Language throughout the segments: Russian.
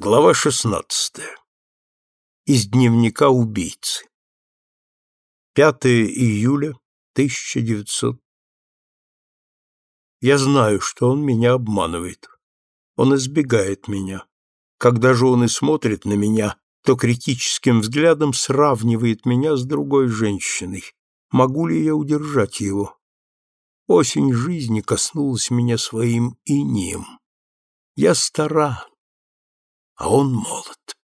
Глава шестнадцатая. Из дневника убийцы. 5 июля 1900. Я знаю, что он меня обманывает. Он избегает меня. Когда же он и смотрит на меня, то критическим взглядом сравнивает меня с другой женщиной. Могу ли я удержать его? Осень жизни коснулась меня своим инием. Я стара, а он молод.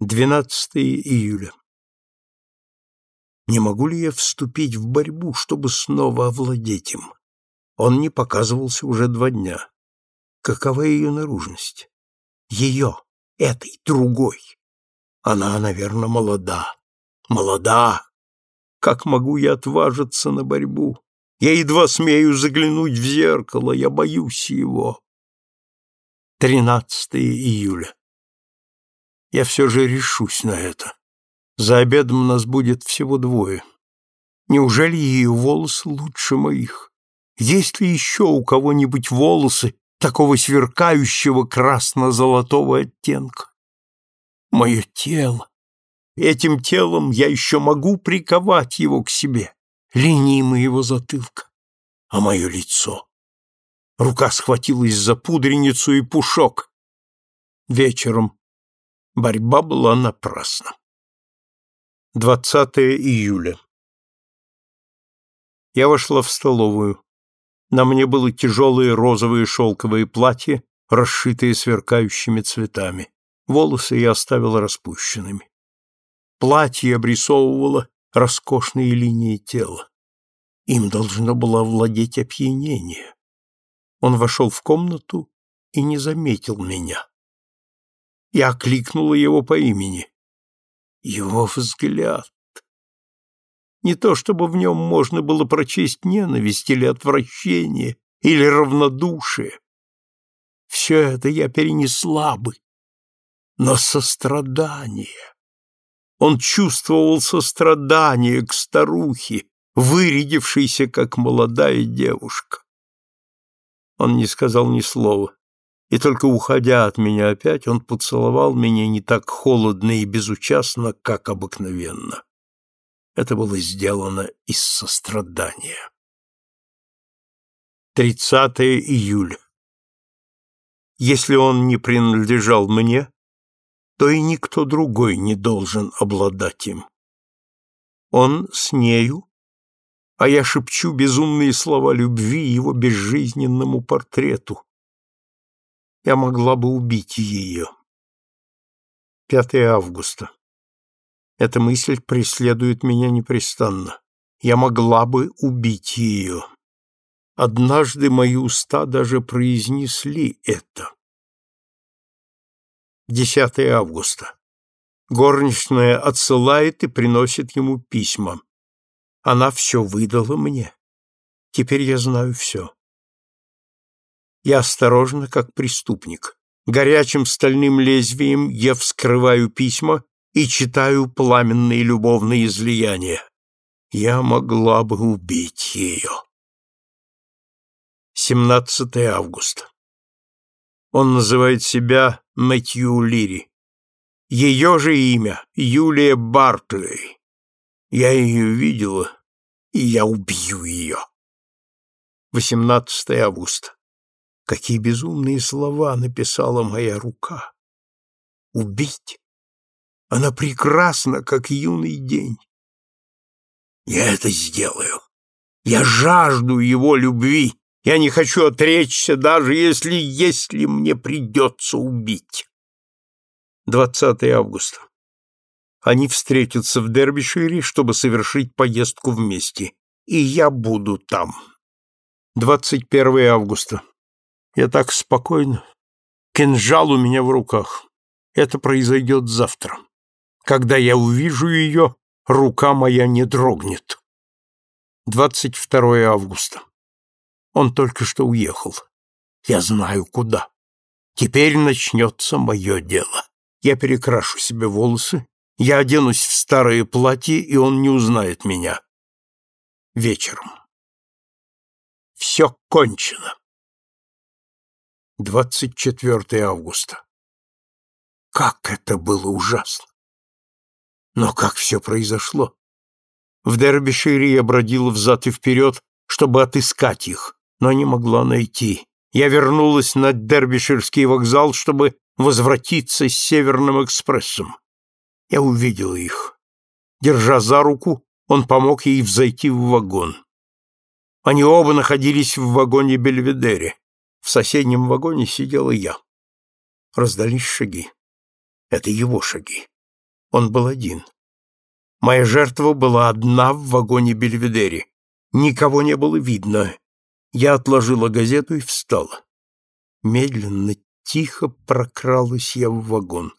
12 июля. Не могу ли я вступить в борьбу, чтобы снова овладеть им? Он не показывался уже два дня. Какова ее наружность? Ее, этой, другой. Она, наверное, молода. Молода! Как могу я отважиться на борьбу? Я едва смею заглянуть в зеркало, я боюсь его. 13 июля. Я все же решусь на это. За обедом нас будет всего двое. Неужели ее волосы лучше моих? Есть ли еще у кого-нибудь волосы такого сверкающего красно-золотого оттенка? Мое тело. Этим телом я еще могу приковать его к себе, линии моего затылка. А мое лицо? Рука схватилась за пудреницу и пушок. Вечером борьба была напрасна. 20 июля. Я вошла в столовую. На мне было тяжелое розовое шелковое платье, расшитое сверкающими цветами. Волосы я оставила распущенными. Платье обрисовывало роскошные линии тела. Им должно было овладеть опьянение. Он вошел в комнату и не заметил меня. Я окликнула его по имени. Его взгляд. Не то чтобы в нем можно было прочесть ненависть или отвращение, или равнодушие. Все это я перенесла бы. Но сострадание. Он чувствовал сострадание к старухе, вырядившейся, как молодая девушка. Он не сказал ни слова, и только уходя от меня опять, он поцеловал меня не так холодно и безучастно, как обыкновенно. Это было сделано из сострадания. 30 июля. Если он не принадлежал мне, то и никто другой не должен обладать им. Он с нею а я шепчу безумные слова любви его безжизненному портрету. Я могла бы убить ее. 5 августа. Эта мысль преследует меня непрестанно. Я могла бы убить ее. Однажды мои уста даже произнесли это. 10 августа. Горничная отсылает и приносит ему письма. Она все выдала мне. Теперь я знаю все. Я осторожно, как преступник. Горячим стальным лезвием я вскрываю письма и читаю пламенные любовные излияния. Я могла бы убить ее. 17 августа. Он называет себя Мэтью Лири. Ее же имя — Юлия Бартли. Я ее видела, и я убью ее. 18 августа. Какие безумные слова написала моя рука. Убить? Она прекрасна, как юный день. Я это сделаю. Я жажду его любви. Я не хочу отречься, даже если, если мне придется убить. 20 августа. Они встретятся в Дербишире, чтобы совершить поездку вместе. И я буду там. 21 августа. Я так спокойно. Кинжал у меня в руках. Это произойдет завтра. Когда я увижу ее, рука моя не дрогнет. 22 августа. Он только что уехал. Я знаю, куда. Теперь начнется мое дело. Я перекрашу себе волосы, я оденусь в старое платье, и он не узнает меня. Вечером. Все кончено. 24 августа. Как это было ужасно! Но как все произошло? В Дербишире я бродила взад и вперед, чтобы отыскать их, но не могла найти. Я вернулась на Дербиширский вокзал, чтобы возвратиться с Северным экспрессом. Я увидела их. Держа за руку, он помог ей взойти в вагон. Они оба находились в вагоне Бельведере. В соседнем вагоне сидела я. Раздались шаги. Это его шаги. Он был один. Моя жертва была одна в вагоне Бельведере. Никого не было видно. Я отложила газету и встала. Медленно, тихо прокралась я в вагон.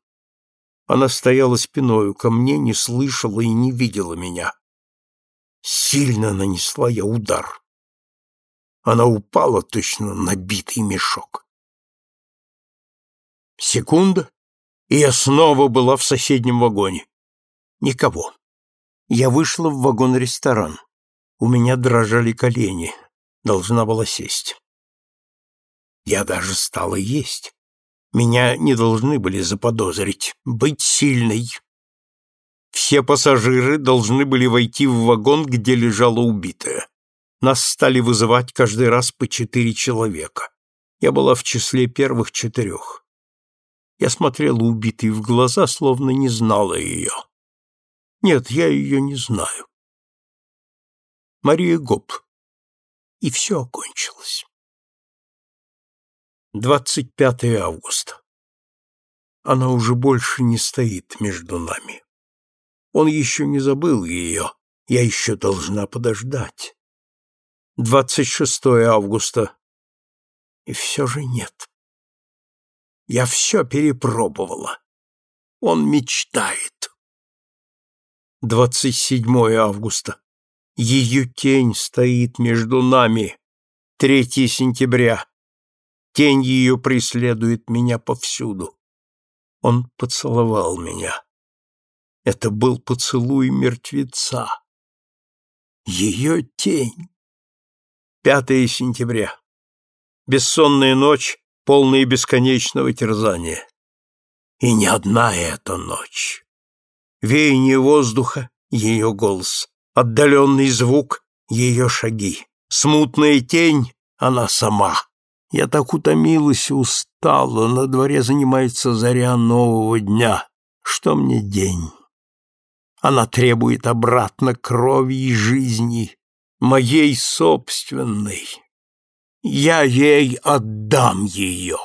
Она стояла спиною ко мне, не слышала и не видела меня. Сильно нанесла я удар. Она упала точно набитый мешок. Секунда, и я снова была в соседнем вагоне. Никого. Я вышла в вагон-ресторан. У меня дрожали колени. Должна была сесть. Я даже стала есть. Меня не должны были заподозрить. Быть сильной. Все пассажиры должны были войти в вагон, где лежала убитая. Нас стали вызывать каждый раз по четыре человека. Я была в числе первых четырех. Я смотрела убитой в глаза, словно не знала ее. Нет, я ее не знаю. Мария Гоп. И все окончилось. 25 августа. Она уже больше не стоит между нами. Он еще не забыл ее, я еще должна подождать. 26 августа. И все же нет. Я все перепробовала. Он мечтает. 27 августа. Ее тень стоит между нами. 3 сентября. Тень ее преследует меня повсюду. Он поцеловал меня. Это был поцелуй мертвеца. Ее тень. 5 сентября. Бессонная ночь, полная бесконечного терзания. И не одна эта ночь. Веяние воздуха — ее голос, отдаленный звук — ее шаги, смутная тень — она сама. Я так утомилась и устала, на дворе занимается заря нового дня. Что мне день? Она требует обратно крови и жизни, моей собственной. Я ей отдам ее.